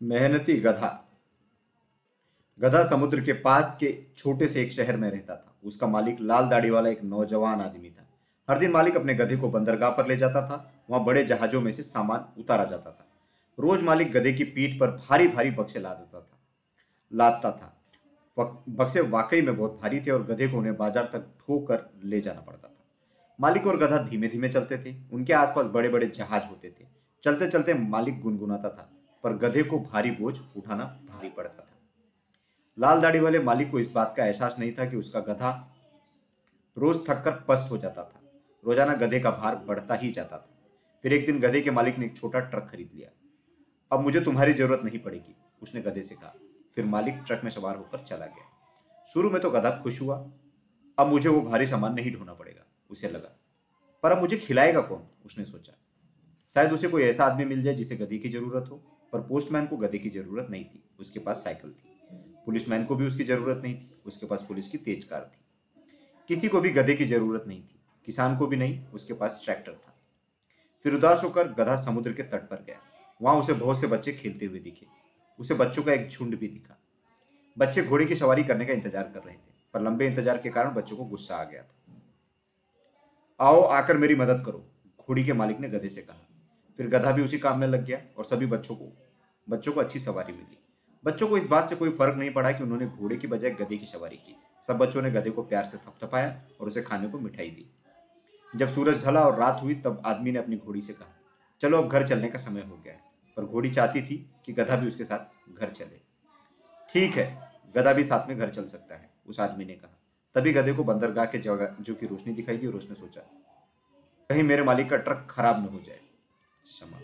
मेहनती गधा। गधा समुद्र के पास के छोटे से एक शहर में रहता था। उसका मालिक लाल दाढ़ी वाला एक नौजवान आदमी था। हर दिन मालिक अपने गधे को बंदरगाह पर ले जाता था। वहाँ बड़े जहाजों में से सामान उतारा जाता था। रोज मालिक गधे की पीठ पर भारी भारी बक्से ला देता था। लादता था। बक्से वाकई में बहुत भारी थे और गधे को उन्हें बाज़ार तक ढोकर ले जाना पड़ता था। मालिक और गधा धीमे धीमे चलते थे। उनके आसपास बड़े बड़े जहाज़ होते थे। चलते चलते मालिक गुनगुनाता था। पर गधे को भारी बोझ उठाना भारी पड़ता था। लाल दाढ़ी वाले मालिक को इस बात का एहसास नहीं था कि उसका गधा रोज थककर पस्त हो जाता था। रोज़ाना गधे का भार बढ़ता ही जाता था। फिर एक दिन गधे के मालिक ने एक छोटा ट्रक खरीद लिया। अब मुझे तुम्हारी ज़रूरत नहीं पड़ेगी, उसने गधे से कहा। फिर मालिक ट्रक में सवार होकर चला गया। शुरू में तो गधा खुश हुआ, अब मुझे वो भारी सामान नहीं ढोना पड़ेगा, उसे लगा। पर अब मुझे खिलाएगा कौन? उसने सोचा। शायद उसे कोई ऐसा आदमी मिल जाए जिसे गधे की ज़रूरत हो, पर पोस्टमैन को गधे की ज़रूरत नहीं थी। उसके पास साइकिल थी। पुलिसमैन को भी उसकी ज़रूरत नहीं थी। उसके पास पुलिस की तेज कार थी। किसी को भी गधे की ज़रूरत नहीं थी। किसान को भी नहीं, उसके पास ट्रैक्टर था। फिर उदास होकर गधा समुद्र के तट पर गया। वहाँ उसे बहुत से बच्चे खेलते हुए दिखे। उसे बच्चों का एक झुंड भी दिखा। बच्चे घोड़े की सवारी करने का इंतज़ार कर रहे थे, पर लंबे इंतज़ार के कारण बच्चों को गुस्सा आ गया था। आओ, आकर मेरी मदद करो, घोड़ी के मालिक ने गधे से कहा। फिर गधा भी उसी काम में लग गया और सभी बच्चों को बच्चों को अच्छी सवारी मिली। बच्चों को इस बात से कोई फ़र्क नहीं पड़ा कि उन्होंने घोड़े की बजाय गधे की सवारी की। सब बच्चों ने गधे को प्यार से थपथपाया और उसे खाने को मिठाई दी। जब सूरज ढला और रात हुई, तब आदमी ने अपनी घोड़ी से कहा, चलो, अब घर चलने का समय हो गया है। पर घोड़ी चाहती थी कि गधा भी उसके साथ घर चले। ठीक है, गधा भी साथ में घर चल सकता है, उस आदमी ने कहा। तभी गधे को बंदरगाह के जगह, जो की रोशनी दिखाई दी, और उसने सोचा, कहीं मेरे मालिक का ट्रक खराब न हो जाए। sama